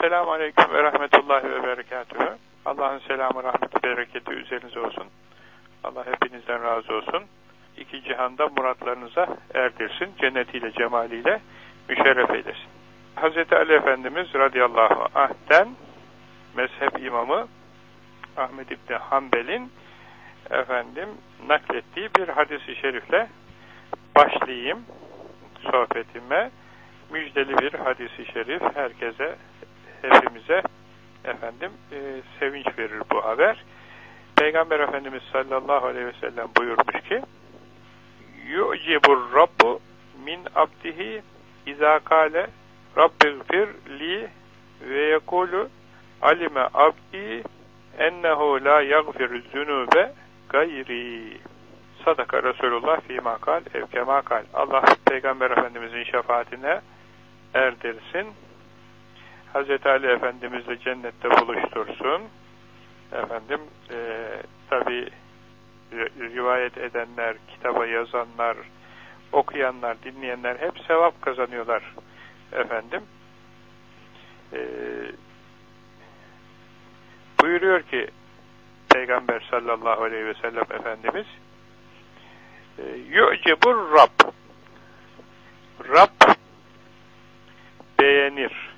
Esselamu Aleyküm ve Rahmetullahi ve Berekatühü. Allah'ın selamı, rahmeti, bereketi üzerinize olsun. Allah hepinizden razı olsun. İki cihanda muratlarınıza erdirsin. Cennetiyle, cemaliyle müşerref eylesin. Hz. Ali Efendimiz radıyallahu anh'ten mezhep imamı Ahmed İbni Hanbel'in efendim naklettiği bir hadisi şerifle başlayayım sohbetime. Müjdeli bir hadisi şerif herkese, hepimize efendim e, sevinç verir bu haber. Peygamber Efendimiz sallallahu aleyhi ve sellem buyurmuş ki yu'cibur rabbu min abdihi izâ kâle rabbighfir li ve yekulu alime abdi ennehu la yagfiru zünube gayri. Sadaka Resulullah fi makal ev makal Allah Peygamber Efendimizin şefaatine erdirsin Hz. Ali Efendimizle cennette buluştursun efendim e, tabi rivayet edenler kitaba yazanlar okuyanlar, dinleyenler hep sevap kazanıyorlar efendim e, buyuruyor ki Peygamber sallallahu aleyhi ve sellem Efendimiz e, yu'cebur Rab Rab beğenir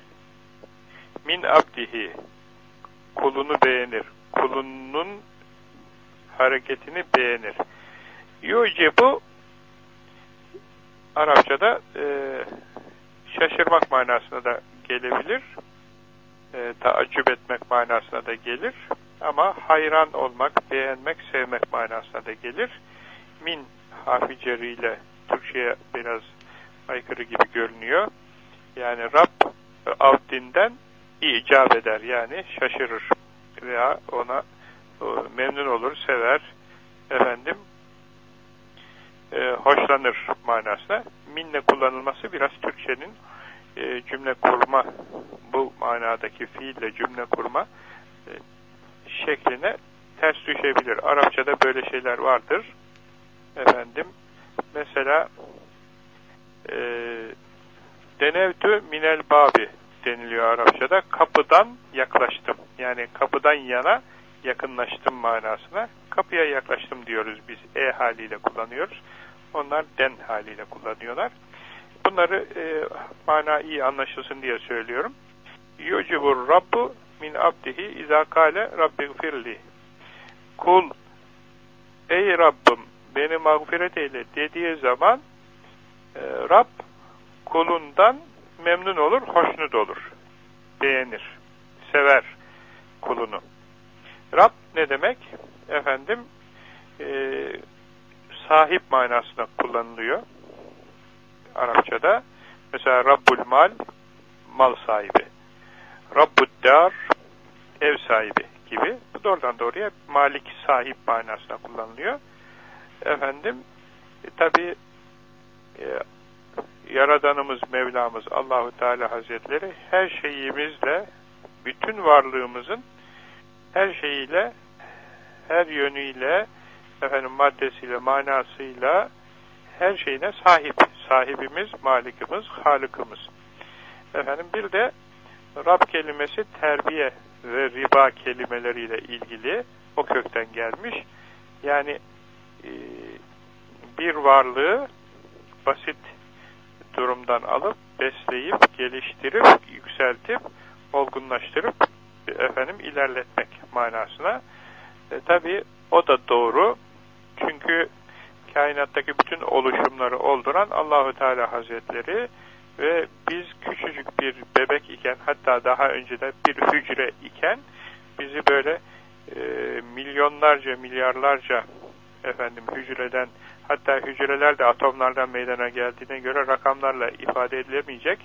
min abdihi. Kulunu beğenir. Kulunun hareketini beğenir. Yu'cebu Arapçada e, şaşırmak manasına da gelebilir. E, taaccüp etmek manasına da gelir. Ama hayran olmak, beğenmek, sevmek manasına da gelir. Min harfi Türkçe'ye biraz aykırı gibi görünüyor. Yani Rab avdinden icap eder yani şaşırır veya ona memnun olur, sever, efendim e, hoşlanır manasına. Minle kullanılması biraz Türkçenin e, cümle kurma bu manadaki fiille cümle kurma e, şekline ters düşebilir. Arapçada böyle şeyler vardır. Efendim mesela e, denevtü minel babi deniliyor Arapçada. Kapıdan yaklaştım. Yani kapıdan yana yakınlaştım manasına. Kapıya yaklaştım diyoruz biz. E haliyle kullanıyoruz. Onlar den haliyle kullanıyorlar. Bunları e, mana iyi anlaşılsın diye söylüyorum. Yucibur Rabbu min abdihi izâ kâle Rabbi gfirli. Kul, ey Rabbim beni mağfiret eyle dediği zaman e, Rab kulundan memnun olur, hoşnut olur. Beğenir, sever kulunu. Rab ne demek? Efendim e, sahip manasında kullanılıyor. Arapçada. Mesela Rabbul Mal, mal sahibi. Rabbud Dar, ev sahibi gibi. Bu doğrudan doğruya malik sahip manasında kullanılıyor. Efendim, e, tabi e, Yaradanımız, Mevlamız Allahu Teala Hazretleri her şeyimizle, bütün varlığımızın her şeyiyle, her yönüyle, efendim maddesiyle, manasıyla her şeyine sahip. Sahibimiz, malikimiz, halıkımız. Efendim bir de Rab kelimesi terbiye ve riba kelimeleriyle ilgili o kökten gelmiş. Yani e, bir varlığı basit durumdan alıp besleyip, geliştirip, yükseltip, olgunlaştırıp efendim ilerletmek manasına. E, Tabi o da doğru. Çünkü kainattaki bütün oluşumları olduran Allahu Teala Hazretleri ve biz küçücük bir bebek iken hatta daha önceden bir hücre iken bizi böyle e, milyonlarca milyarlarca efendim hücreden hatta hücreler de atomlardan meydana geldiğine göre rakamlarla ifade edilemeyecek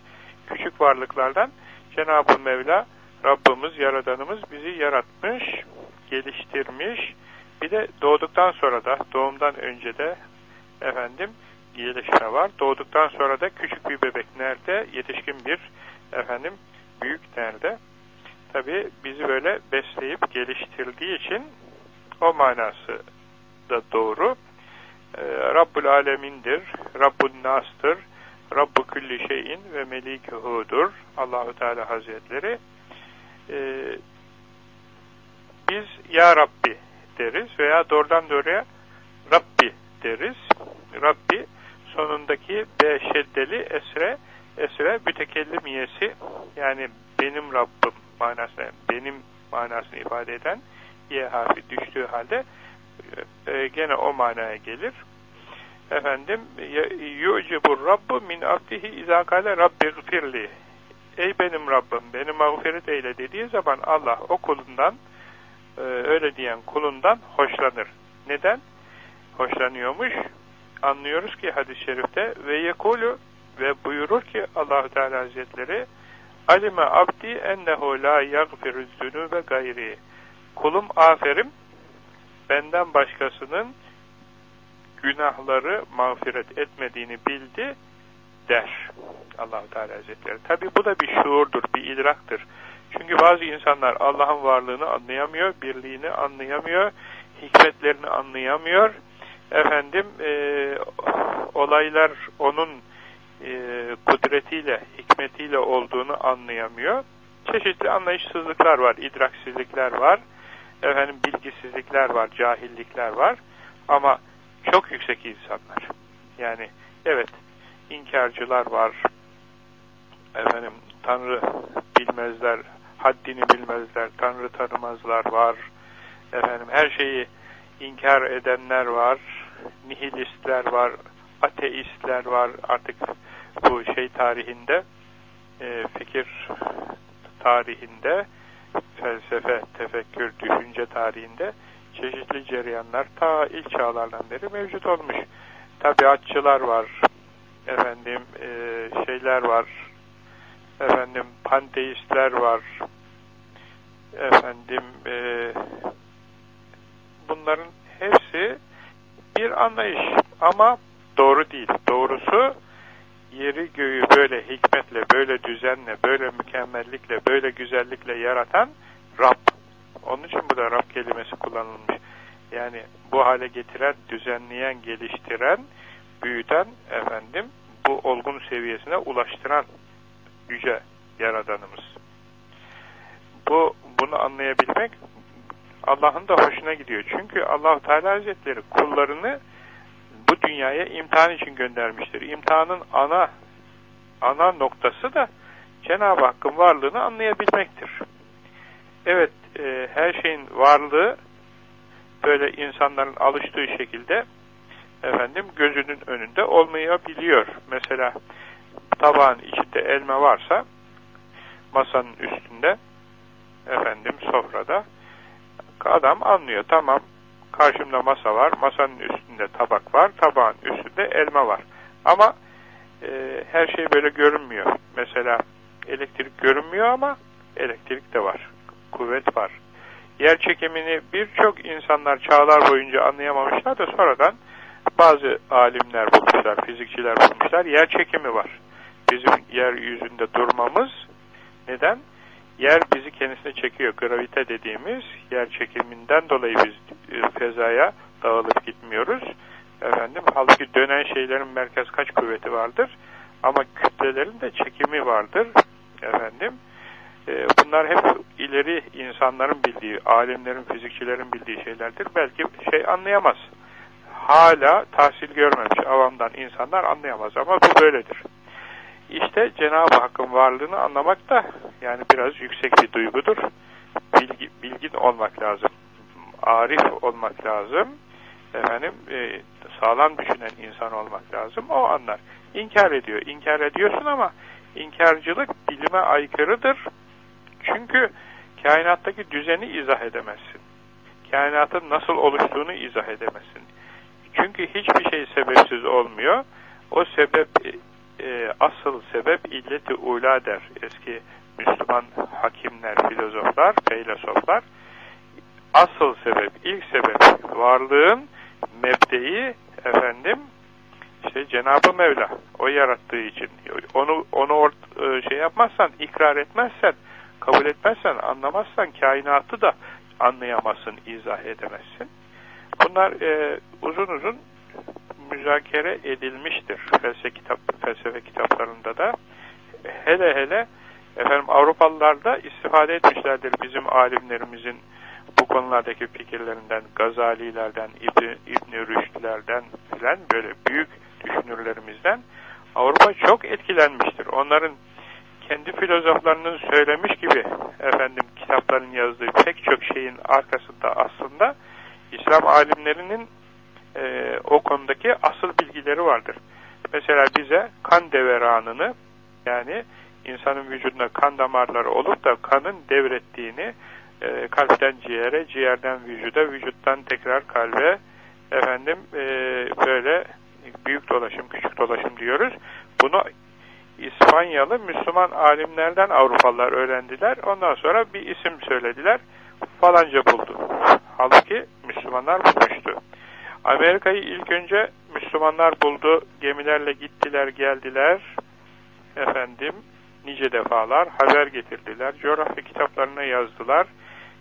küçük varlıklardan Cenab-ı Mevla Rabbimiz, Yaradanımız bizi yaratmış, geliştirmiş. Bir de doğduktan sonra da, doğumdan önce de efendim gelişme var. Doğduktan sonra da küçük bir bebek nerede? Yetişkin bir efendim büyük nerede? Tabi bizi böyle besleyip geliştirdiği için o manası da doğru. Ee, Rabbul Alemin'dir, Rabbul Nas'tır, Rabbu külli şeyin ve melikuhudur. Allahu Teala Hazretleri. Ee, biz Ya Rabbi deriz veya doğrudan doğruya Rabbi deriz. Rabbi sonundaki B şeddeli esre esre mütekellimiyesi yani benim Rabbim manasına benim manasını ifade eden Y harfi düştüğü halde e, gene o manaya gelir. Efendim yu'cibur rabbu min abdihi izâ kâle rabbi gfirli Ey benim Rabbim beni mağfiret eyle dediği zaman Allah o kulundan e, öyle diyen kulundan hoşlanır. Neden? Hoşlanıyormuş. Anlıyoruz ki hadis-i şerifte ve yekulu ve buyurur ki Allahu Teala Hazretleri Alime abdi ennehu la yagfiru zünube gayri. Kulum aferim benden başkasının günahları mağfiret etmediğini bildi der Allahu Teala Hazretleri. Tabi bu da bir şuurdur, bir idraktır. Çünkü bazı insanlar Allah'ın varlığını anlayamıyor, birliğini anlayamıyor, hikmetlerini anlayamıyor. Efendim e, olaylar onun e, kudretiyle, hikmetiyle olduğunu anlayamıyor. Çeşitli anlayışsızlıklar var, idraksizlikler var, efendim bilgisizlikler var, cahillikler var. Ama çok yüksek insanlar. Yani evet inkarcılar var. Efendim Tanrı bilmezler, haddini bilmezler, Tanrı tanımazlar var. Efendim her şeyi inkar edenler var, nihilistler var, ateistler var. Artık bu şey tarihinde, e, fikir tarihinde, felsefe, tefekkür, düşünce tarihinde çeşitli cereyanlar ta ilk çağlardan beri mevcut olmuş. Tabiatçılar var, efendim e, şeyler var, efendim panteistler var, efendim e, bunların hepsi bir anlayış ama doğru değil. Doğrusu yeri göğü böyle hikmetle, böyle düzenle, böyle mükemmellikle, böyle güzellikle yaratan Rab. Onun için bu da Rab kelimesi kullanılmış. Yani bu hale getiren, düzenleyen, geliştiren, büyüten efendim bu olgun seviyesine ulaştıran yüce yaradanımız. Bu bunu anlayabilmek Allah'ın da hoşuna gidiyor. Çünkü allah Teala Hazretleri kullarını dünyaya imtihan için göndermiştir. İmtihanın ana ana noktası da Cenab-ı Hakk'ın varlığını anlayabilmektir. Evet, e, her şeyin varlığı böyle insanların alıştığı şekilde efendim gözünün önünde olmayabiliyor. Mesela tabağın içinde elma varsa masanın üstünde efendim sofrada adam anlıyor. Tamam karşımda masa var. Masanın üstünde tabak var. Tabağın üstünde elma var. Ama e, her şey böyle görünmüyor. Mesela elektrik görünmüyor ama elektrik de var. Kuvvet var. Yer çekimini birçok insanlar çağlar boyunca anlayamamışlar da sonradan bazı alimler bulmuşlar, fizikçiler bulmuşlar. Yer çekimi var. Bizim yeryüzünde durmamız neden? Yer bizi kendisine çekiyor. Gravite dediğimiz yer çekiminden dolayı biz e, fezaya dağılıp gitmiyoruz. Efendim, halbuki dönen şeylerin merkez kaç kuvveti vardır? Ama kütlelerin de çekimi vardır. Efendim, e, bunlar hep ileri insanların bildiği, alimlerin, fizikçilerin bildiği şeylerdir. Belki şey anlayamaz. Hala tahsil görmemiş avamdan insanlar anlayamaz ama bu böyledir. İşte Cenab-ı Hakk'ın varlığını anlamak da yani biraz yüksek bir duygudur. Bilgi, bilgin olmak lazım. Arif olmak lazım. Efendim e, sağlam düşünen insan olmak lazım. O anlar. İnkar ediyor. İnkar ediyorsun ama inkarcılık bilime aykırıdır. Çünkü kainattaki düzeni izah edemezsin. Kainatın nasıl oluştuğunu izah edemezsin. Çünkü hiçbir şey sebepsiz olmuyor. O sebep e, asıl sebep illeti ula der eski Müslüman hakimler, filozoflar, feylesoflar. Asıl sebep, ilk sebep varlığın mebdeyi efendim işte Cenab-ı Mevla o yarattığı için onu onu e, şey yapmazsan, ikrar etmezsen, kabul etmezsen, anlamazsan kainatı da anlayamazsın, izah edemezsin. Bunlar e, uzun uzun müzakere edilmiştir felsefe, kitap, felsefe kitaplarında da. Hele hele efendim Avrupalılar da istifade etmişlerdir bizim alimlerimizin bu konulardaki fikirlerinden, Gazalilerden, İbn, İbn Rüşdlerden filan böyle büyük düşünürlerimizden Avrupa çok etkilenmiştir. Onların kendi filozoflarının söylemiş gibi efendim kitapların yazdığı pek çok şeyin arkasında aslında İslam alimlerinin e, o konudaki asıl bilgileri vardır. Mesela bize kan deveranını yani insanın vücudunda kan damarları olup da kanın devrettiğini e, kalpten ciğere, ciğerden vücuda, vücuttan tekrar kalbe efendim e, böyle büyük dolaşım, küçük dolaşım diyoruz. Bunu İspanyalı Müslüman alimlerden Avrupalılar öğrendiler. Ondan sonra bir isim söylediler. Falanca buldu. Halbuki Müslümanlar bulmuştu. Amerika'yı ilk önce Müslümanlar buldu. Gemilerle gittiler, geldiler. Efendim, nice defalar haber getirdiler. Coğrafya kitaplarına yazdılar.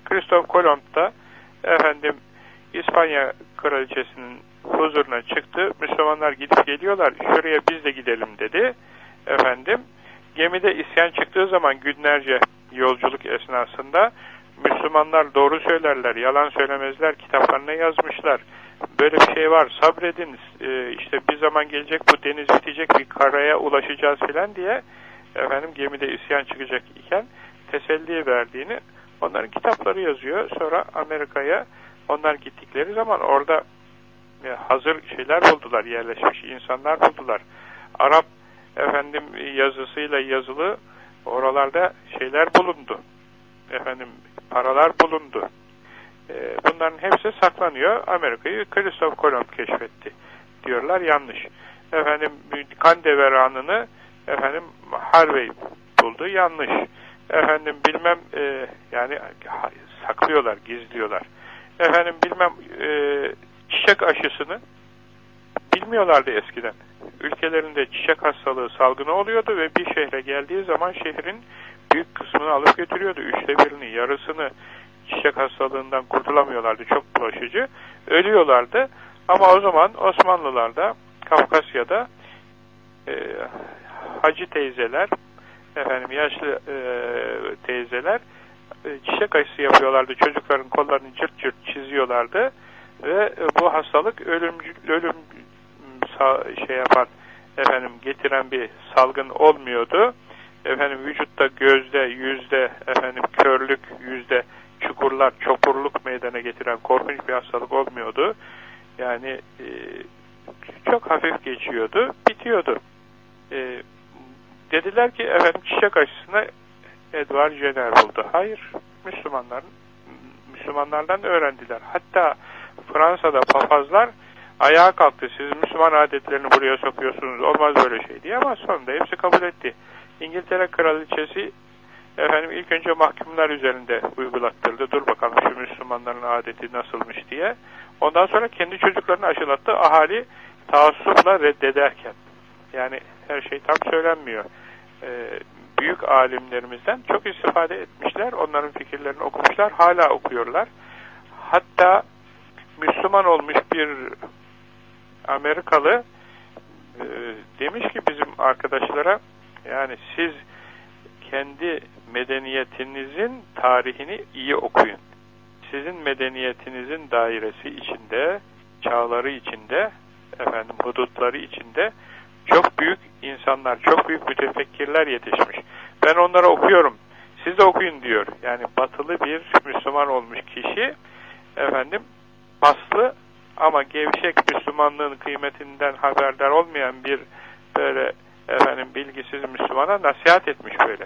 Kristof Kolomb da efendim İspanya kraliçesinin huzuruna çıktı. Müslümanlar gidip geliyorlar. Şuraya biz de gidelim dedi. Efendim gemide isyan çıktığı zaman günlerce yolculuk esnasında Müslümanlar doğru söylerler, yalan söylemezler, kitaplarına yazmışlar. Böyle bir şey var, sabredin, ee, işte bir zaman gelecek bu deniz bitecek, bir karaya ulaşacağız filan diye efendim gemide isyan çıkacak iken teselli verdiğini onların kitapları yazıyor. Sonra Amerika'ya onlar gittikleri zaman orada e, hazır şeyler buldular, yerleşmiş insanlar buldular. Arap efendim yazısıyla yazılı oralarda şeyler bulundu. Efendim paralar bulundu. E, bunların hepsi saklanıyor. Amerika'yı Christoph Kolomb keşfetti. Diyorlar yanlış. Efendim kan deveranını efendim Harvey buldu. Yanlış. Efendim bilmem e, yani saklıyorlar, gizliyorlar. Efendim bilmem e, çiçek aşısını bilmiyorlardı eskiden. Ülkelerinde çiçek hastalığı salgını oluyordu ve bir şehre geldiği zaman şehrin büyük kısmını alıp götürüyordu. Üçte birini, yarısını çiçek hastalığından kurtulamıyorlardı. Çok bulaşıcı. Ölüyorlardı. Ama o zaman Osmanlılar'da, Kafkasya'da e, hacı teyzeler, efendim yaşlı e, teyzeler e, çiçek aşısı yapıyorlardı. Çocukların kollarını cırt cırt çiziyorlardı ve bu hastalık ölüm ölüm şey yapan efendim getiren bir salgın olmuyordu. Efendim vücutta gözde, yüzde efendim körlük, yüzde çukurlar, çopurluk meydana getiren korkunç bir hastalık olmuyordu. Yani e, çok hafif geçiyordu, bitiyordu. E, dediler ki efendim çiçek aşısına Edward Jenner buldu. Hayır, Müslümanların Müslümanlardan öğrendiler. Hatta Fransa'da papazlar ayağa kalktı. Siz Müslüman adetlerini buraya sokuyorsunuz. Olmaz böyle şey diye ama sonunda hepsi kabul etti. İngiltere kraliçesi efendim ilk önce mahkumlar üzerinde uygulattırdı. Dur bakalım şu Müslümanların adeti nasılmış diye. Ondan sonra kendi çocuklarını aşılattı. Ahali taassupla reddederken. Yani her şey tam söylenmiyor. Ee, büyük alimlerimizden çok istifade etmişler. Onların fikirlerini okumuşlar. Hala okuyorlar. Hatta Müslüman olmuş bir Amerikalı e, demiş ki bizim arkadaşlara yani siz kendi medeniyetinizin tarihini iyi okuyun. Sizin medeniyetinizin dairesi içinde, çağları içinde, efendim hudutları içinde çok büyük insanlar, çok büyük mütefekkirler yetişmiş. Ben onları okuyorum. Siz de okuyun diyor. Yani batılı bir Müslüman olmuş kişi efendim paslı ama gevşek Müslümanlığın kıymetinden haberdar olmayan bir böyle efendim bilgisiz Müslümana nasihat etmiş böyle.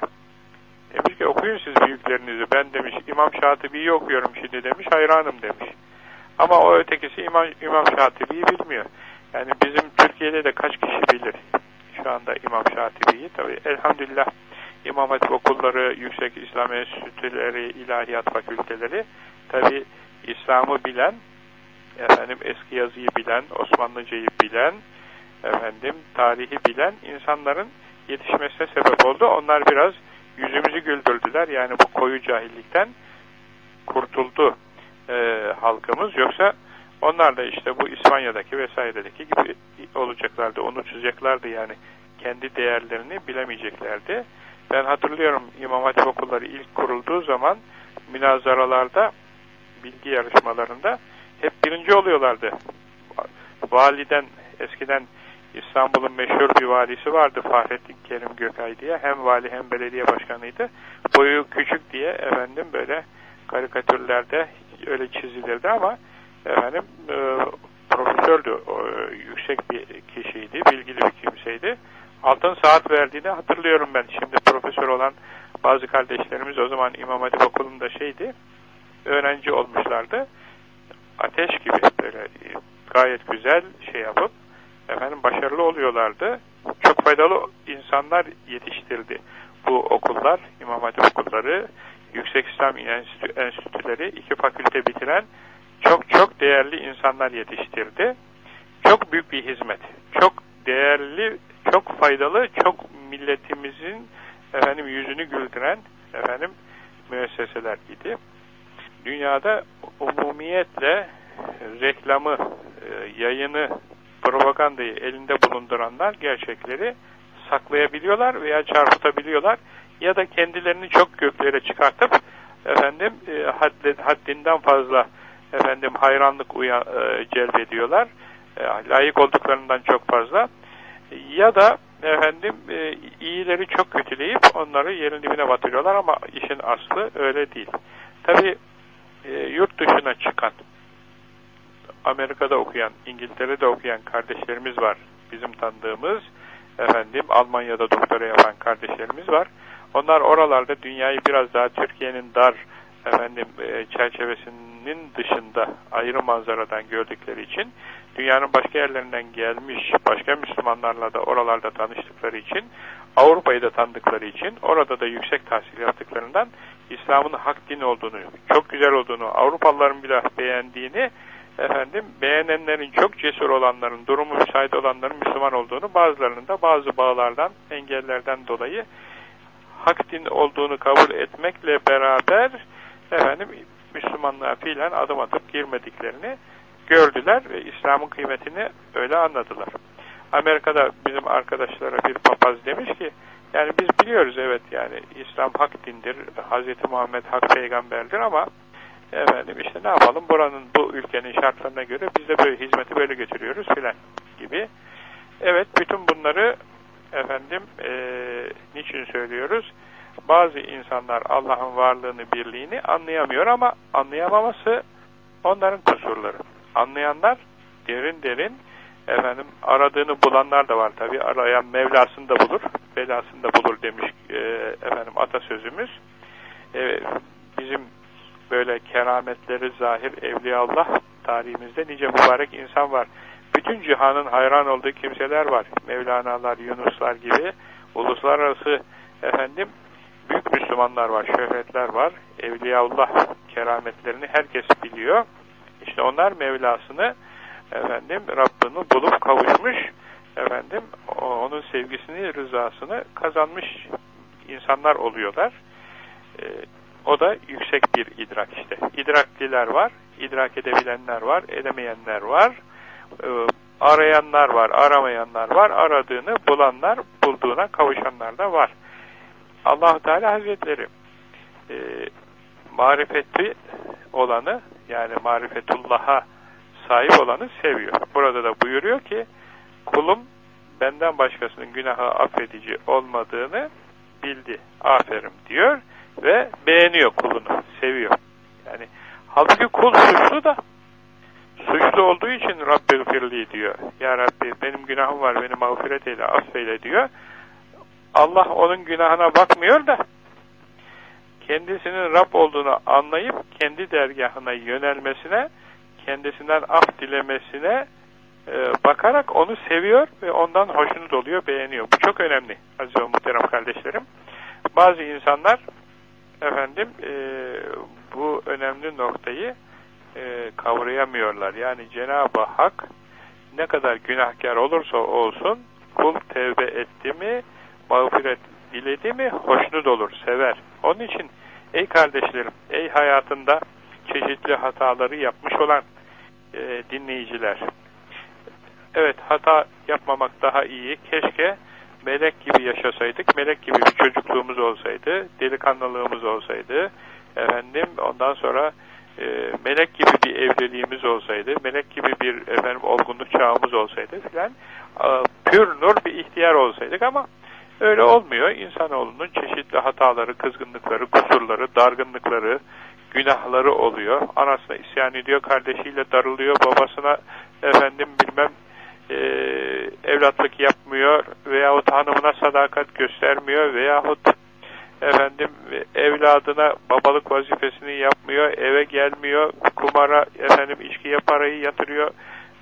Demiş ki okuyun siz büyüklerinizi. Ben demiş İmam Şatibi'yi okuyorum şimdi demiş. Hayranım demiş. Ama o ötekisi İmam, İmam Şatibi'yi bilmiyor. Yani bizim Türkiye'de de kaç kişi bilir şu anda İmam Şatibi'yi. Tabi elhamdülillah İmam Hatip okulları, yüksek İslam enstitüleri, ilahiyat fakülteleri tabi İslam'ı bilen efendim eski yazıyı bilen, Osmanlıcayı bilen, efendim tarihi bilen insanların yetişmesine sebep oldu. Onlar biraz yüzümüzü güldürdüler. Yani bu koyu cahillikten kurtuldu e, halkımız. Yoksa Onlar da işte bu İspanya'daki vesairedeki gibi olacaklardı, unutacaklardı yani. Kendi değerlerini bilemeyeceklerdi. Ben hatırlıyorum İmam Hatip okulları ilk kurulduğu zaman münazaralarda, bilgi yarışmalarında hep birinci oluyorlardı. Validen, eskiden İstanbul'un meşhur bir valisi vardı Fahrettin Kerim Gökay diye. Hem vali hem belediye başkanıydı. Boyu küçük diye efendim böyle karikatürlerde öyle çizilirdi ama efendim e, profesördü. O, yüksek bir kişiydi. Bilgili bir kimseydi. Altın saat verdiğini hatırlıyorum ben. Şimdi profesör olan bazı kardeşlerimiz o zaman İmam Hatip Okulu'nda şeydi. Öğrenci olmuşlardı. Ateş gibi böyle gayet güzel şey yapıp efendim başarılı oluyorlardı. Çok faydalı insanlar yetiştirdi bu okullar, İmam Hatip okulları, Yüksek İslam Enstitü, Enstitüleri, iki fakülte bitiren çok çok değerli insanlar yetiştirdi. Çok büyük bir hizmet. Çok değerli, çok faydalı, çok milletimizin efendim yüzünü güldüren efendim müesseseler idi. Dünyada umumiyetle reklamı, e, yayını, propagandayı elinde bulunduranlar gerçekleri saklayabiliyorlar veya çarpıtabiliyorlar ya da kendilerini çok göklere çıkartıp efendim e, haddinden fazla efendim hayranlık uyan, e. E, layık olduklarından çok fazla. Ya da efendim e, iyileri çok kötüleyip onları yerin dibine batırıyorlar ama işin aslı öyle değil. Tabi yurt dışına çıkan Amerika'da okuyan, İngiltere'de okuyan kardeşlerimiz var. Bizim tanıdığımız efendim Almanya'da doktora yapan kardeşlerimiz var. Onlar oralarda dünyayı biraz daha Türkiye'nin dar efendim e, çerçevesinin dışında ayrı manzaradan gördükleri için dünyanın başka yerlerinden gelmiş başka Müslümanlarla da oralarda tanıştıkları için Avrupa'yı da tanıdıkları için orada da yüksek tahsil yaptıklarından İslam'ın hak din olduğunu, çok güzel olduğunu, Avrupalıların bile beğendiğini efendim beğenenlerin çok cesur olanların, durumu müsait olanların Müslüman olduğunu, bazılarının da bazı bağlardan, engellerden dolayı hak din olduğunu kabul etmekle beraber efendim Müslümanlığa fiilen adım atıp girmediklerini gördüler ve İslam'ın kıymetini öyle anladılar. Amerika'da bizim arkadaşlara bir papaz demiş ki yani biz biliyoruz evet yani İslam hak dindir, Hz. Muhammed hak peygamberdir ama efendim işte ne yapalım buranın bu ülkenin şartlarına göre biz de böyle hizmeti böyle götürüyoruz filan gibi. Evet bütün bunları efendim e, niçin söylüyoruz? Bazı insanlar Allah'ın varlığını, birliğini anlayamıyor ama anlayamaması onların kusurları. Anlayanlar derin derin efendim aradığını bulanlar da var tabi. Arayan Mevlasını da bulur, belasını da bulur demiş e, efendim atasözümüz. E, bizim böyle kerametleri zahir evliyaullah tarihimizde nice mübarek insan var. Bütün cihanın hayran olduğu kimseler var. Mevlana'lar, Yunuslar gibi uluslararası efendim büyük Müslümanlar var, şöhretler var. Evliyaullah kerametlerini herkes biliyor. İşte onlar Mevlasını efendim Rabbini bulup kavuşmuş efendim onun sevgisini, rızasını kazanmış insanlar oluyorlar. Ee, o da yüksek bir idrak işte. İdrakliler var, idrak edebilenler var, edemeyenler var. Ee, arayanlar var, aramayanlar var. Aradığını bulanlar, bulduğuna kavuşanlar da var. allah Teala Hazretleri e, marifeti olanı yani marifetullah'a sahip olanı seviyor. Burada da buyuruyor ki kulum benden başkasının günahı affedici olmadığını bildi. Aferin diyor ve beğeniyor kulunu, seviyor. Yani halbuki kul suçlu da suçlu olduğu için Rabbi firli diyor. Ya Rabbi benim günahım var, beni mağfiret eyle, affeyle diyor. Allah onun günahına bakmıyor da kendisinin Rab olduğunu anlayıp kendi dergahına yönelmesine, kendisinden af dilemesine e, bakarak onu seviyor ve ondan hoşnut oluyor, beğeniyor. Bu çok önemli aziz ve muhterem kardeşlerim. Bazı insanlar efendim e, bu önemli noktayı e, kavrayamıyorlar. Yani Cenab-ı Hak ne kadar günahkar olursa olsun kul tevbe etti mi, mağfiret diledi mi hoşnut olur, sever. Onun için ey kardeşlerim, ey hayatında çeşitli hataları yapmış olan, e, dinleyiciler. Evet hata yapmamak daha iyi. Keşke melek gibi yaşasaydık. Melek gibi bir çocukluğumuz olsaydı. Delikanlılığımız olsaydı. Efendim ondan sonra e, melek gibi bir evliliğimiz olsaydı. Melek gibi bir efendim olgunluk çağımız olsaydı filan. Pür nur bir ihtiyar olsaydık ama öyle olmuyor. İnsanoğlunun çeşitli hataları, kızgınlıkları, kusurları, dargınlıkları, günahları oluyor. Anasına isyan ediyor, kardeşiyle darılıyor, babasına efendim bilmem e, evlatlık yapmıyor veyahut hanımına sadakat göstermiyor veyahut efendim evladına babalık vazifesini yapmıyor, eve gelmiyor, kumara efendim içkiye parayı yatırıyor,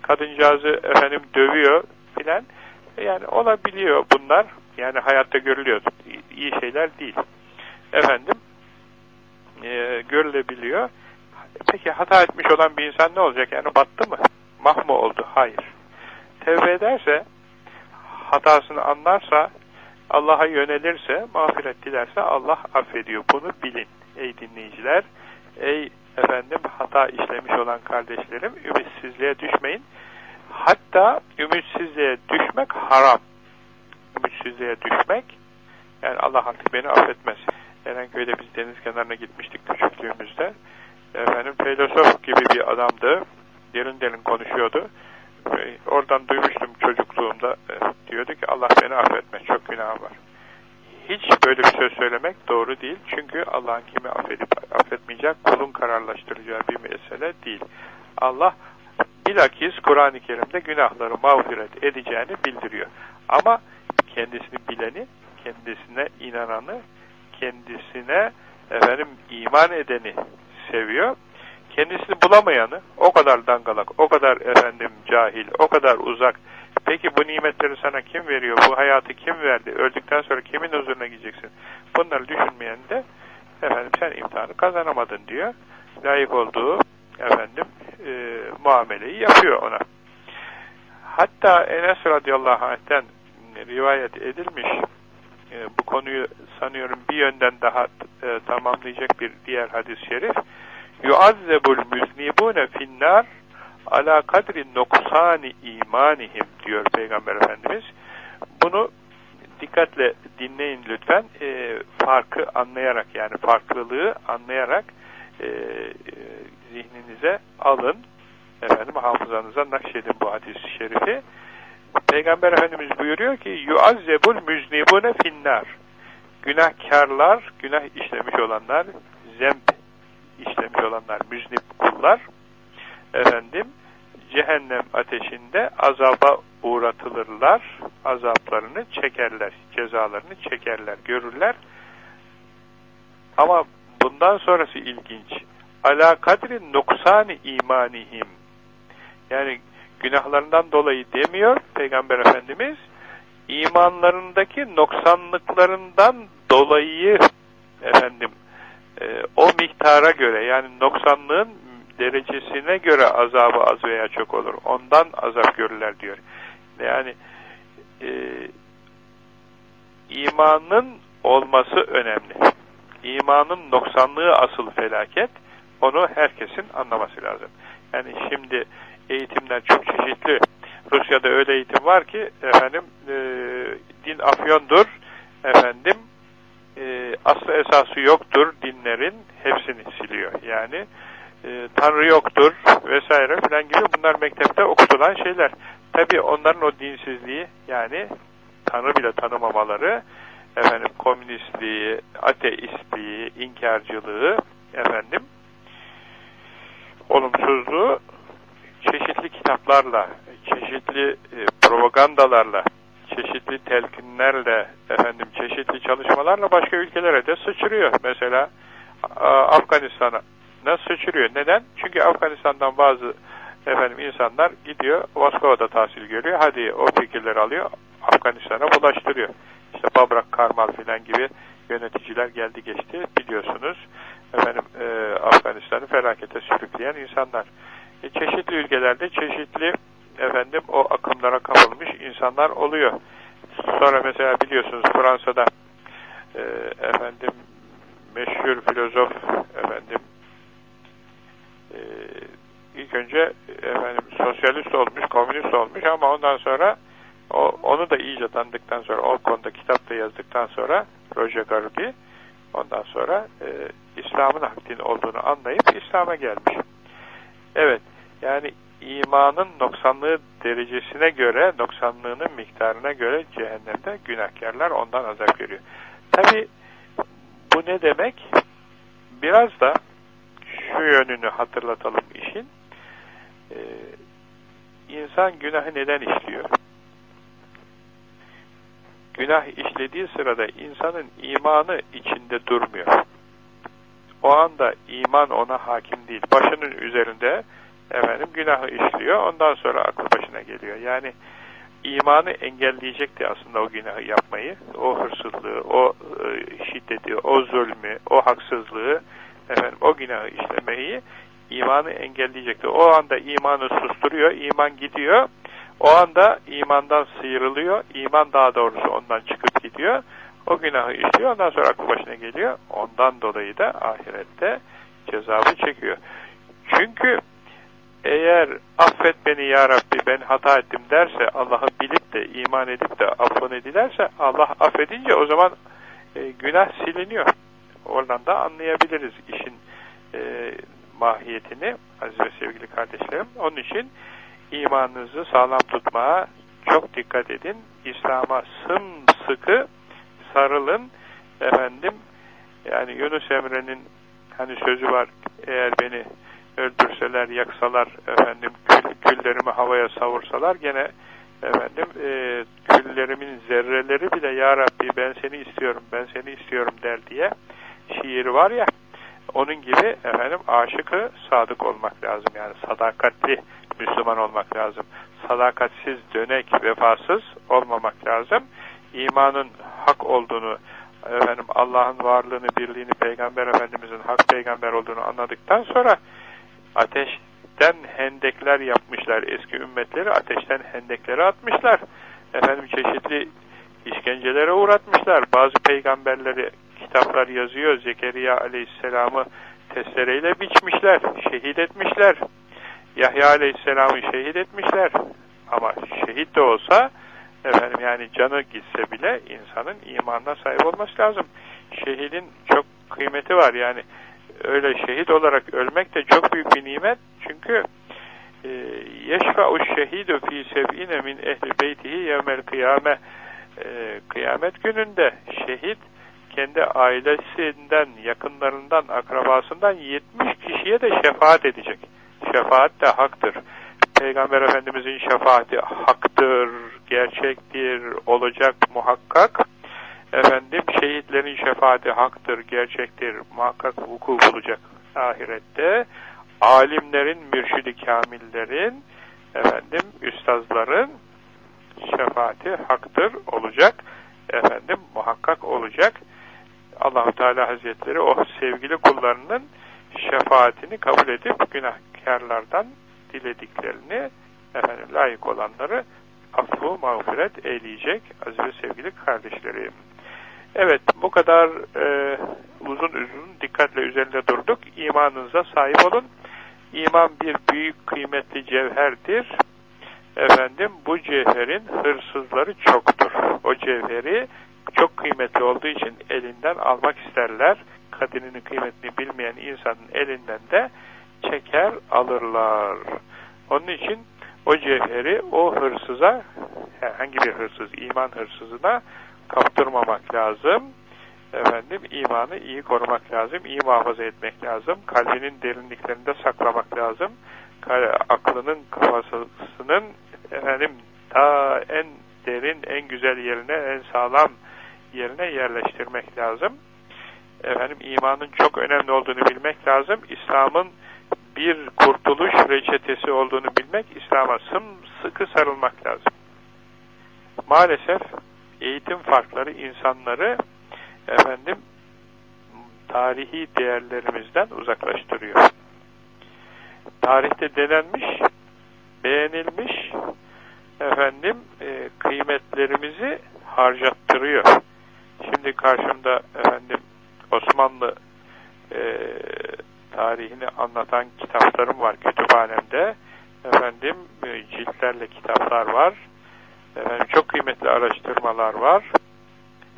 kadıncağızı efendim dövüyor filan. Yani olabiliyor bunlar. Yani hayatta görülüyor. İyi şeyler değil. Efendim e, görülebiliyor. Peki hata etmiş olan bir insan ne olacak? Yani battı mı? Mah mı oldu? Hayır. Tevbe ederse, hatasını anlarsa, Allah'a yönelirse, mağfiret dilerse Allah affediyor. Bunu bilin ey dinleyiciler. Ey efendim hata işlemiş olan kardeşlerim, ümitsizliğe düşmeyin. Hatta ümitsizliğe düşmek haram. Ümitsizliğe düşmek, yani Allah artık beni affetmez. Erenköy'de biz deniz kenarına gitmiştik küçüklüğümüzde. Efendim filozof gibi bir adamdı. Derin derin konuşuyordu. Oradan duymuştum çocukluğumda. E, diyordu ki Allah beni affetmez. Çok günahım var. Hiç böyle bir söz söylemek doğru değil. Çünkü Allah'ın kimi affedip affetmeyecek kulun kararlaştıracağı bir mesele değil. Allah bilakis Kur'an-ı Kerim'de günahları mağfiret edeceğini bildiriyor. Ama kendisini bileni, kendisine inananı kendisine efendim iman edeni seviyor. Kendisini bulamayanı o kadar dangalak, o kadar efendim cahil, o kadar uzak. Peki bu nimetleri sana kim veriyor? Bu hayatı kim verdi? Öldükten sonra kimin huzuruna gideceksin? Bunları düşünmeyen de efendim sen imtihanı kazanamadın diyor. Layık olduğu efendim e, muameleyi yapıyor ona. Hatta Enes radıyallahu anh'ten rivayet edilmiş e, bu konuyu sanıyorum bir yönden daha e, tamamlayacak bir diğer hadis-i şerif. Yuazzebul müznibune finnar ala kadri noksani imanihim diyor Peygamber Efendimiz. Bunu dikkatle dinleyin lütfen. E, farkı anlayarak yani farklılığı anlayarak e, e, zihninize alın. Efendim hafızanıza nakşedin bu hadis-i şerifi. Peygamber Efendimiz buyuruyor ki yuazzebul müznibune finnar günahkarlar, günah işlemiş olanlar, zemp işlemiş olanlar, müznib kullar efendim cehennem ateşinde azaba uğratılırlar, azaplarını çekerler, cezalarını çekerler, görürler. Ama bundan sonrası ilginç. Ala kadri nuksani imanihim. Yani günahlarından dolayı demiyor Peygamber Efendimiz, imanlarındaki noksanlıklarından dolayı efendim e, o miktara göre yani noksanlığın derecesine göre azabı az veya çok olur. Ondan azap görürler diyor. Yani e, imanın olması önemli. İmanın noksanlığı asıl felaket. Onu herkesin anlaması lazım. Yani şimdi eğitimler çok çeşitli. Rusya'da öyle eğitim var ki efendim e, din afyondur efendim e, aslı esası yoktur dinlerin hepsini siliyor. Yani e, Tanrı yoktur vesaire filan gibi bunlar mektepte okutulan şeyler. Tabi onların o dinsizliği yani Tanrı bile tanımamaları efendim komünistliği, ateistliği, inkarcılığı efendim olumsuzluğu çeşitli kitaplarla, çeşitli e, propagandalarla, çeşitli telkinlerle, efendim çeşitli çalışmalarla başka ülkelere de sıçrıyor. Mesela Afganistan'a nasıl sıçrıyor? Neden? Çünkü Afganistan'dan bazı efendim insanlar gidiyor, Moskova'da tahsil görüyor. Hadi o fikirleri alıyor, Afganistan'a bulaştırıyor. İşte Babrak Karmal filan gibi yöneticiler geldi geçti biliyorsunuz. Efendim e, Afganistan'ı felakete sürükleyen insanlar. E, çeşitli ülkelerde çeşitli efendim o akımlara kapılmış insanlar oluyor. Sonra mesela biliyorsunuz Fransa'da e, efendim meşhur filozof efendim e, ilk önce efendim sosyalist olmuş, komünist olmuş ama ondan sonra o, onu da iyice tanıdıktan sonra o konuda kitap da yazdıktan sonra Roger Garbi ondan sonra e, İslam'ın hak din olduğunu anlayıp İslam'a gelmiş. Evet yani imanın noksanlığı derecesine göre, noksanlığının miktarına göre cehennemde günahkarlar ondan azap görüyor. Tabi bu ne demek? Biraz da şu yönünü hatırlatalım işin. Ee, insan günahı neden işliyor? Günah işlediği sırada insanın imanı içinde durmuyor. O anda iman ona hakim değil. Başının üzerinde efendim günahı işliyor. Ondan sonra aklı başına geliyor. Yani imanı engelleyecekti aslında o günahı yapmayı. O hırsızlığı, o e, şiddeti, o zulmü, o haksızlığı, efendim o günahı işlemeyi imanı engelleyecekti. O anda imanı susturuyor, iman gidiyor. O anda imandan sıyrılıyor, iman daha doğrusu ondan çıkıp gidiyor. O günahı işliyor, ondan sonra aklı başına geliyor. Ondan dolayı da ahirette cezabı çekiyor. Çünkü eğer affet beni ya Rabbi ben hata ettim derse Allah'ı bilip de iman edip de affını dilerse Allah affedince o zaman e, günah siliniyor. Oradan da anlayabiliriz işin e, mahiyetini aziz ve sevgili kardeşlerim. Onun için imanınızı sağlam tutmaya çok dikkat edin. İslam'a sımsıkı sarılın. Efendim yani Yunus Emre'nin hani sözü var eğer beni öldürseler, yaksalar, efendim kül, küllerimi havaya savursalar gene efendim e, küllerimin zerreleri bile ya Rabbi ben seni istiyorum, ben seni istiyorum der diye şiir var ya onun gibi efendim aşıkı sadık olmak lazım. Yani sadakatli Müslüman olmak lazım. Sadakatsiz, dönek, vefasız olmamak lazım. İmanın hak olduğunu efendim Allah'ın varlığını, birliğini, Peygamber Efendimizin hak peygamber olduğunu anladıktan sonra ateşten hendekler yapmışlar. Eski ümmetleri ateşten hendekleri atmışlar. Efendim çeşitli işkencelere uğratmışlar. Bazı peygamberleri kitaplar yazıyor. Zekeriya aleyhisselamı testereyle biçmişler. Şehit etmişler. Yahya aleyhisselamı şehit etmişler. Ama şehit de olsa efendim yani canı gitse bile insanın imanına sahip olması lazım. Şehidin çok kıymeti var yani öyle şehit olarak ölmek de çok büyük bir nimet. Çünkü e, yeşfa'u şehidu fi sev'ine min ehli beytihi yevmel kıyame e, kıyamet gününde şehit kendi ailesinden, yakınlarından, akrabasından 70 kişiye de şefaat edecek. Şefaat de haktır. Peygamber Efendimizin şefaati haktır, gerçektir, olacak muhakkak efendim şehitlerin şefaati haktır, gerçektir, muhakkak vuku bulacak ahirette. Alimlerin, mürşidi kamillerin, efendim üstazların şefaati haktır, olacak. Efendim muhakkak olacak. Allahu Teala Hazretleri o sevgili kullarının şefaatini kabul edip günahkarlardan dilediklerini efendim layık olanları affu mağfiret eyleyecek aziz ve sevgili kardeşlerim. Evet bu kadar e, uzun uzun dikkatle üzerinde durduk. İmanınıza sahip olun. İman bir büyük kıymetli cevherdir. Efendim bu cevherin hırsızları çoktur. O cevheri çok kıymetli olduğu için elinden almak isterler. Kadının kıymetini bilmeyen insanın elinden de çeker alırlar. Onun için o cevheri o hırsıza herhangi bir hırsız, iman hırsızına kaptırmamak lazım. Efendim imanı iyi korumak lazım, iyi muhafaza etmek lazım. Kalbinin derinliklerinde saklamak lazım. Aklının kafasının efendim ta en derin, en güzel yerine, en sağlam yerine yerleştirmek lazım. Efendim imanın çok önemli olduğunu bilmek lazım. İslam'ın bir kurtuluş reçetesi olduğunu bilmek, İslam'a sımsıkı sarılmak lazım. Maalesef eğitim farkları insanları efendim tarihi değerlerimizden uzaklaştırıyor. Tarihte denenmiş, beğenilmiş efendim e, kıymetlerimizi harcattırıyor. Şimdi karşımda efendim Osmanlı e, tarihini anlatan kitaplarım var kütüphanemde. Efendim e, ciltlerle kitaplar var. Efendim çok kıymetli araştırmalar var.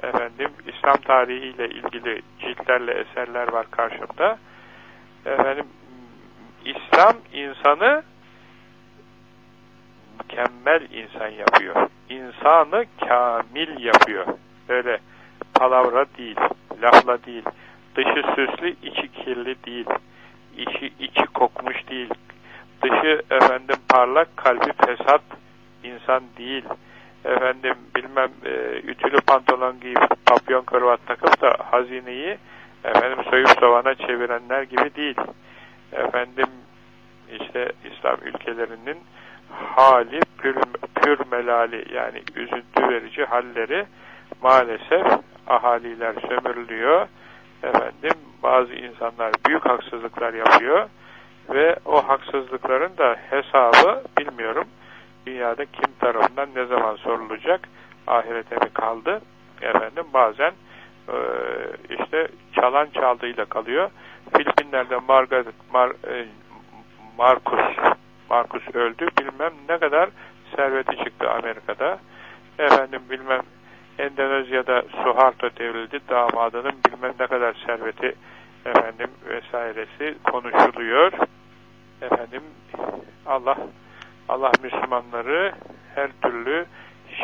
Efendim İslam tarihiyle ilgili ciltlerle eserler var karşımda. Efendim İslam insanı mükemmel insan yapıyor. İnsanı kamil yapıyor. Böyle palavra değil, lafla değil, dışı süslü, içi kirli değil, içi, içi kokmuş değil, dışı efendim parlak, kalbi fesat insan değil. Efendim bilmem e, ütülü pantolon giyip papyon kravat takıp da hazineyi efendim soyup sovana çevirenler gibi değil. Efendim işte İslam ülkelerinin hali pür, pür melali yani üzüntü verici halleri maalesef ahaliler sömürülüyor. Efendim bazı insanlar büyük haksızlıklar yapıyor ve o haksızlıkların da hesabı bilmiyorum dünyada kim tarafından ne zaman sorulacak? Ahirete mi kaldı? Efendim bazen e, işte çalan çaldığıyla kalıyor. Filipinler'de Margaret Mar, e, Marcus Marcus öldü. Bilmem ne kadar serveti çıktı Amerika'da. Efendim bilmem Endonezya'da Suharto devrildi. Damadının bilmem ne kadar serveti efendim vesairesi konuşuluyor. Efendim Allah Allah Müslümanları her türlü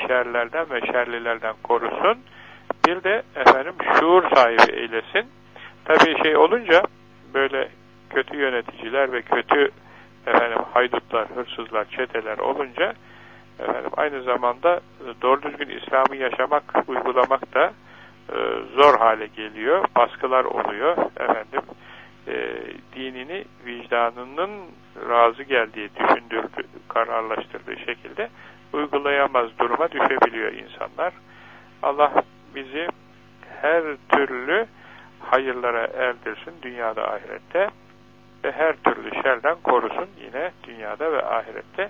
şerlerden ve şerlilerden korusun. Bir de efendim şuur sahibi eylesin. Tabii şey olunca böyle kötü yöneticiler ve kötü efendim haydutlar, hırsızlar, çeteler olunca efendim aynı zamanda doğru düzgün İslam'ı yaşamak, uygulamak da e, zor hale geliyor. Baskılar oluyor. Efendim e, dinini vicdanının razı geldiği, düşündürdüğü, kararlaştırdığı şekilde uygulayamaz duruma düşebiliyor insanlar. Allah bizi her türlü hayırlara erdirsin dünyada ahirette ve her türlü şerden korusun yine dünyada ve ahirette.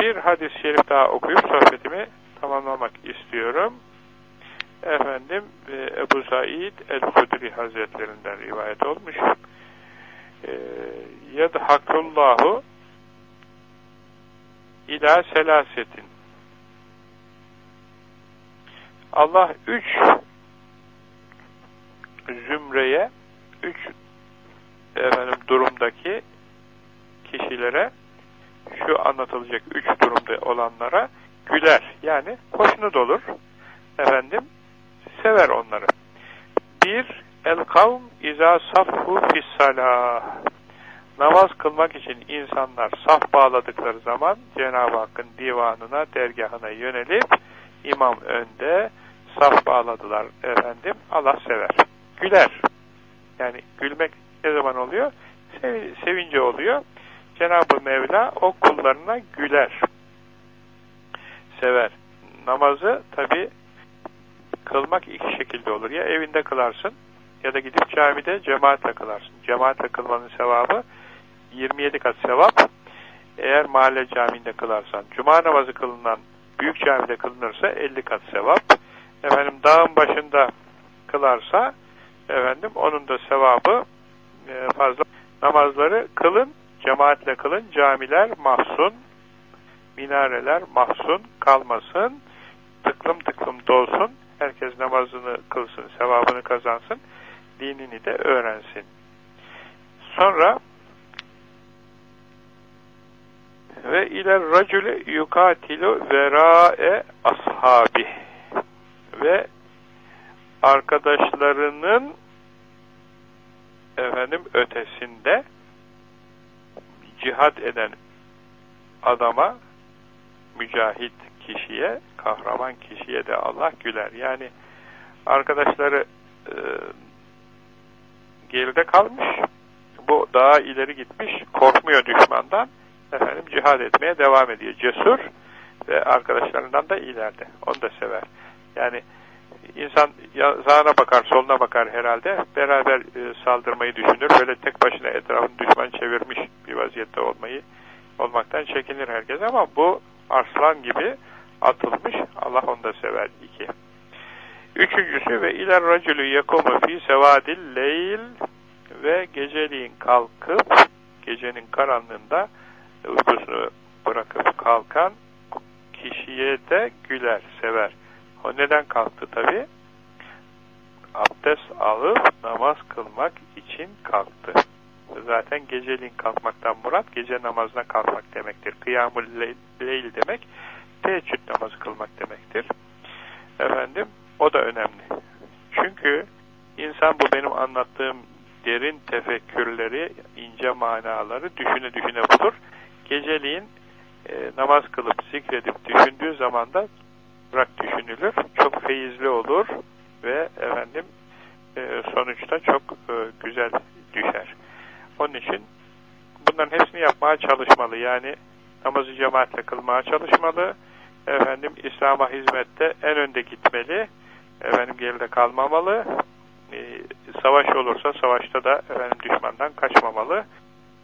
Bir hadis-i şerif daha okuyup sohbetimi tamamlamak istiyorum. Efendim e, Ebu Said el-Hudri Hazretlerinden rivayet olmuş. E, Yedhakullahu ila selasetin Allah üç zümreye üç efendim durumdaki kişilere şu anlatılacak üç durumda olanlara güler. Yani hoşnut olur. Efendim sever onları. Bir el kavm iza safhu fissalah namaz kılmak için insanlar saf bağladıkları zaman Cenab-ı Hakk'ın divanına, dergahına yönelip imam önde saf bağladılar efendim. Allah sever. Güler. Yani gülmek ne zaman oluyor? Sev sevince oluyor. Cenab-ı Mevla o kullarına güler. Sever. Namazı tabi kılmak iki şekilde olur. Ya evinde kılarsın ya da gidip camide cemaatle kılarsın. Cemaatle kılmanın sevabı 27 kat sevap. Eğer mahalle camiinde kılarsan, cuma namazı kılınan büyük camide kılınırsa 50 kat sevap. Efendim dağın başında kılarsa efendim onun da sevabı e, fazla. Namazları kılın, cemaatle kılın, camiler mahzun, minareler mahzun kalmasın, tıklım tıklım dolsun, herkes namazını kılsın, sevabını kazansın, dinini de öğrensin. Sonra ve iler racülü yukatilu vera'e ashabi ve arkadaşlarının efendim ötesinde cihad eden adama mücahit kişiye kahraman kişiye de Allah güler. Yani arkadaşları e, geride kalmış bu daha ileri gitmiş korkmuyor düşmandan efendim cihad etmeye devam ediyor. Cesur ve arkadaşlarından da ileride. Onu da sever. Yani insan sağına bakar, soluna bakar herhalde. Beraber e, saldırmayı düşünür. Böyle tek başına etrafını düşman çevirmiş bir vaziyette olmayı olmaktan çekinir herkes ama bu arslan gibi atılmış. Allah onu da sever. iki. Üçüncüsü ve iler racülü yekumu fi sevadil leyl ve geceliğin kalkıp gecenin karanlığında uykusunu bırakıp kalkan kişiye de güler, sever. O neden kalktı tabi? Abdest alıp namaz kılmak için kalktı. Zaten geceliğin kalkmaktan murat gece namazına kalkmak demektir. Kıyamul leyl demek teheccüd namazı kılmak demektir. Efendim o da önemli. Çünkü insan bu benim anlattığım derin tefekkürleri, ince manaları düşüne düşüne bulur. Geceliğin e, namaz kılıp zikredip düşündüğü zaman da bırak düşünülür. Çok feyizli olur ve efendim e, sonuçta çok e, güzel düşer. Onun için bunların hepsini yapmaya çalışmalı. Yani namazı cemaatle kılmaya çalışmalı. Efendim İslam'a hizmette en önde gitmeli. Efendim geride kalmamalı. E, savaş olursa savaşta da efendim düşmandan kaçmamalı.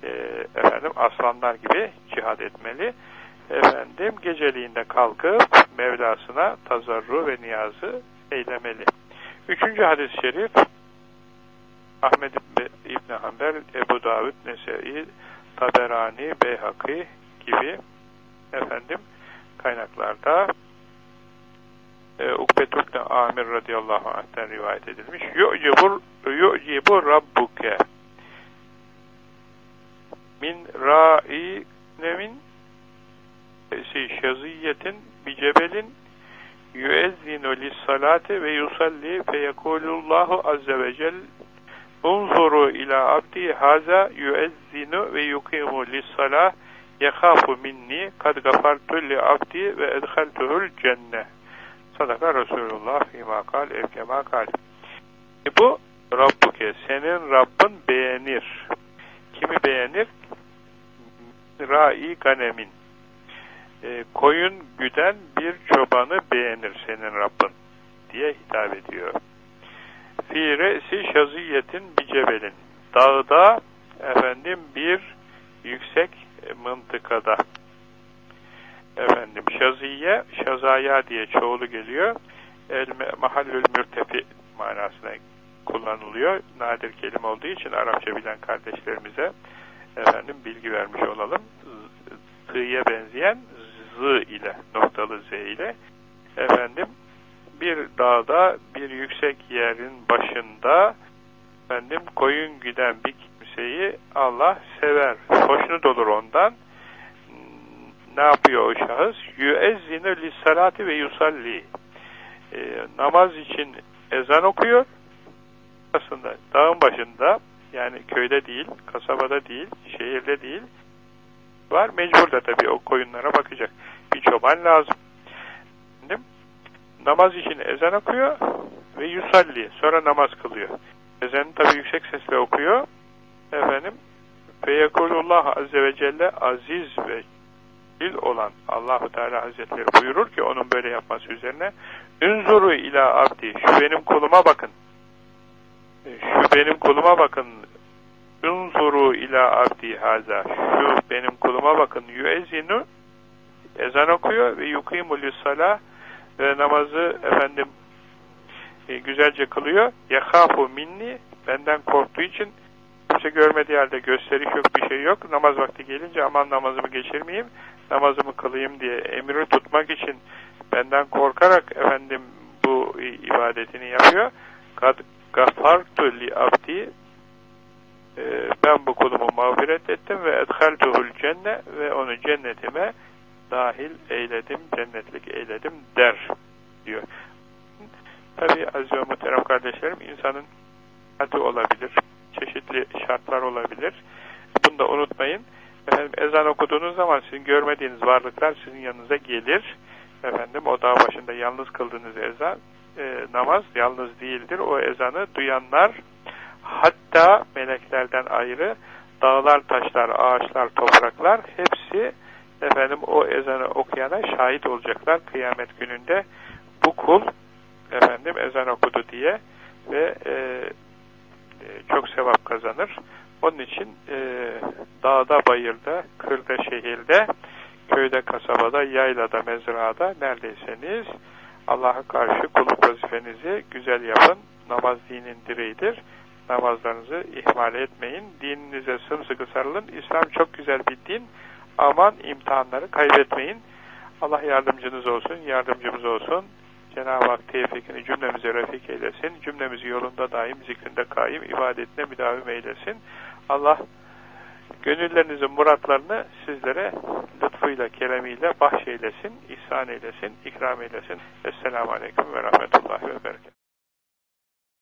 E, efendim aslanlar gibi cihad etmeli. Efendim geceliğinde kalkıp Mevlasına tazarru ve niyazı eylemeli. Üçüncü hadis-i şerif Ahmed İbni Hanbel, Ebu Davud, Nese'i, Taberani, Beyhaki gibi efendim kaynaklarda e, Ukbetubne Amir radıyallahu anh'ten rivayet edilmiş. Yu'cibu, yu'cibu rabbuke min ra'i nemin şaziyetin bicebelin yüezzinu lissalate ve yusalli feyekulullahu azze ve cel unzuru ila abdi haza yüezzinu ve yukimu lissalah yekhafu minni kad gafartu li abdi ve edhaltuhul cenne sadaka Resulullah fîmâ kal e bu Rabbuke senin Rabbin beğenir kimi beğenir rai ganemin e, koyun güden bir çobanı beğenir senin Rabbin diye hitap ediyor. Fi re'si şaziyetin bicebelin. Dağda efendim bir yüksek mıntıkada. Efendim şaziye, şazaya diye çoğulu geliyor. El mahallül mürtefi manasına kullanılıyor. Nadir kelime olduğu için Arapça bilen kardeşlerimize efendim bilgi vermiş olalım. Z'ye benzeyen Z ile, noktalı Z ile efendim bir dağda bir yüksek yerin başında efendim koyun giden bir kimseyi Allah sever. Hoşnut olur ondan. Ne yapıyor o şahıs? Yüezzine lissalati ve yusalli. E, namaz için ezan okuyor. Aslında dağın başında yani köyde değil, kasabada değil, şehirde değil var. Mecbur da tabii o koyunlara bakacak. Bir çoban lazım. Değil Namaz için ezan okuyor ve yusalli. Sonra namaz kılıyor. Ezanı tabii yüksek sesle okuyor. Efendim Feyekulullah Azze ve Celle aziz ve dil olan Allahu Teala Hazretleri buyurur ki onun böyle yapması üzerine Ünzuru ila abdi şu benim kuluma bakın şu benim kuluma bakın Unzuru ila abdi haza. Şu benim kuluma bakın. Yüezinu ezan okuyor ve yukimulü salah ve namazı efendim e, güzelce kılıyor. Yekhafu minni benden korktuğu için kimse görmediği halde gösteriş yok bir şey yok. Namaz vakti gelince aman namazımı geçirmeyeyim, namazımı kılayım diye emri tutmak için benden korkarak efendim bu ibadetini yapıyor. Kad gafartu li abdi ee, ben bu kulumu mağfiret ettim ve edhaltuhul cenne ve onu cennetime dahil eyledim, cennetlik eyledim der diyor. Tabi aziz ve muhterem kardeşlerim insanın adı olabilir, çeşitli şartlar olabilir. Bunu da unutmayın. Efendim, ezan okuduğunuz zaman sizin görmediğiniz varlıklar sizin yanınıza gelir. Efendim o dağ başında yalnız kıldığınız ezan, e, namaz yalnız değildir. O ezanı duyanlar Hatta meleklerden ayrı dağlar, taşlar, ağaçlar, topraklar hepsi efendim o ezanı okuyana şahit olacaklar kıyamet gününde. Bu kul efendim ezan okudu diye ve e, e, çok sevap kazanır. Onun için e, dağda, bayırda, kırda, şehirde, köyde, kasabada, yaylada, mezrada neredeyseniz Allah'a karşı kulluk vazifenizi güzel yapın. Namaz dinin direğidir namazlarınızı ihmal etmeyin. Dininize sımsıkı sarılın. İslam çok güzel bir din. Aman imtihanları kaybetmeyin. Allah yardımcınız olsun, yardımcımız olsun. Cenab-ı Hak tevfikini cümlemize refik eylesin. Cümlemizi yolunda daim, zikrinde kaim, ibadetine müdavim eylesin. Allah gönüllerinizin muratlarını sizlere lütfuyla, keremiyle bahşeylesin, ihsan eylesin, ikram eylesin. Esselamu Aleyküm ve Rahmetullahi ve Berekatuhu.